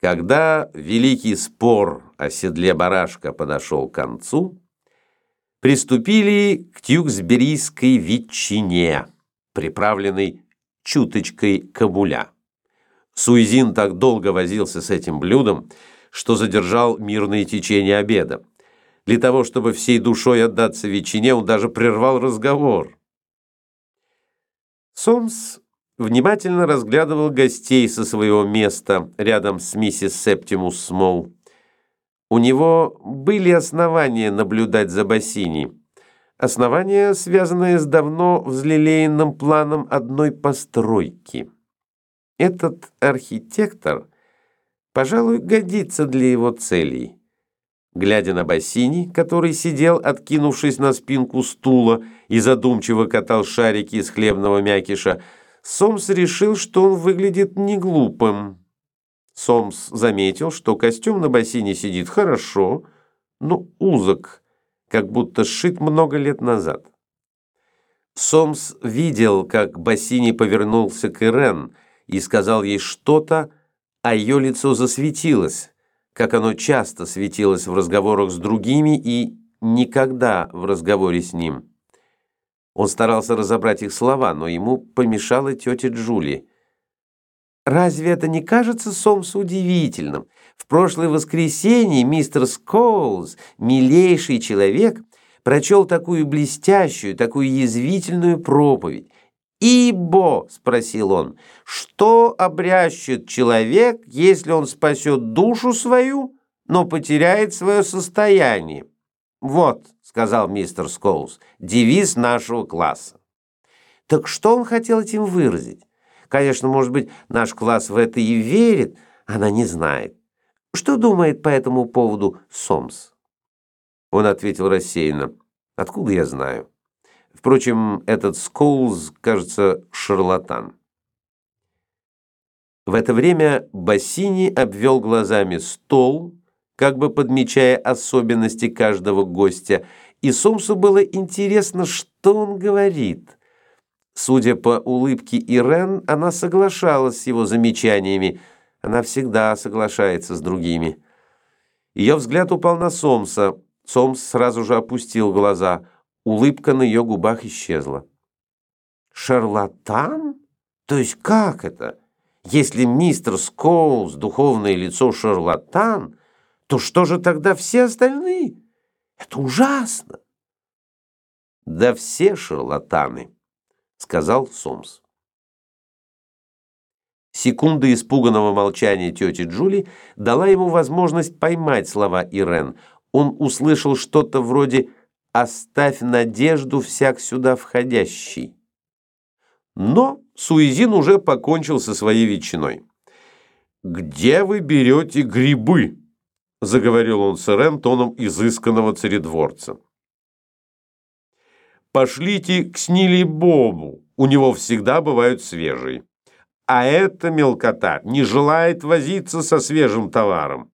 Когда великий спор о седле барашка подошел к концу, приступили к тюксберийской ветчине, приправленной чуточкой кабуля. Суизин так долго возился с этим блюдом, что задержал мирное течение обеда. Для того, чтобы всей душой отдаться ветчине, он даже прервал разговор. Сомс внимательно разглядывал гостей со своего места рядом с миссис Септимус Смол. У него были основания наблюдать за Бассини. Основания, связанные с давно взлелеянным планом одной постройки. Этот архитектор, пожалуй, годится для его целей. Глядя на Бассини, который сидел, откинувшись на спинку стула и задумчиво катал шарики из хлебного мякиша, Сомс решил, что он выглядит не глупым. Сомс заметил, что костюм на бассейне сидит хорошо, но узок, как будто сшит много лет назад. Сомс видел, как Бассини повернулся к Ирен и сказал ей что-то, а ее лицо засветилось, как оно часто светилось в разговорах с другими и никогда в разговоре с ним. Он старался разобрать их слова, но ему помешала тетя Джули. «Разве это не кажется Сомсу удивительным? В прошлое воскресенье мистер Скоулз, милейший человек, прочел такую блестящую, такую язвительную проповедь. «Ибо», — спросил он, — «что обрящет человек, если он спасет душу свою, но потеряет свое состояние?» «Вот», — сказал мистер Скоулс, — «девиз нашего класса». Так что он хотел этим выразить? Конечно, может быть, наш класс в это и верит, она не знает. Что думает по этому поводу Сомс? Он ответил рассеянно. Откуда я знаю? Впрочем, этот Скоулс, кажется, шарлатан. В это время Бассини обвел глазами стол, как бы подмечая особенности каждого гостя, и Сомсу было интересно, что он говорит. Судя по улыбке Ирен, она соглашалась с его замечаниями. Она всегда соглашается с другими. Ее взгляд упал на Сомса. Сомс сразу же опустил глаза. Улыбка на ее губах исчезла. «Шарлатан? То есть как это? Если мистер Скоулс, духовное лицо шарлатан, то что же тогда все остальные? Это ужасно. Да все шарлатаны, сказал Сомс. Секунда испуганного молчания тети Джули дала ему возможность поймать слова Ирен. Он услышал что-то вроде «Оставь надежду всяк сюда входящий». Но Суизин уже покончил со своей ветчиной. «Где вы берете грибы?» — заговорил он с Ирен тоном изысканного царедворца. «Пошлите к Снили Бобу, у него всегда бывают свежие. А эта мелкота не желает возиться со свежим товаром.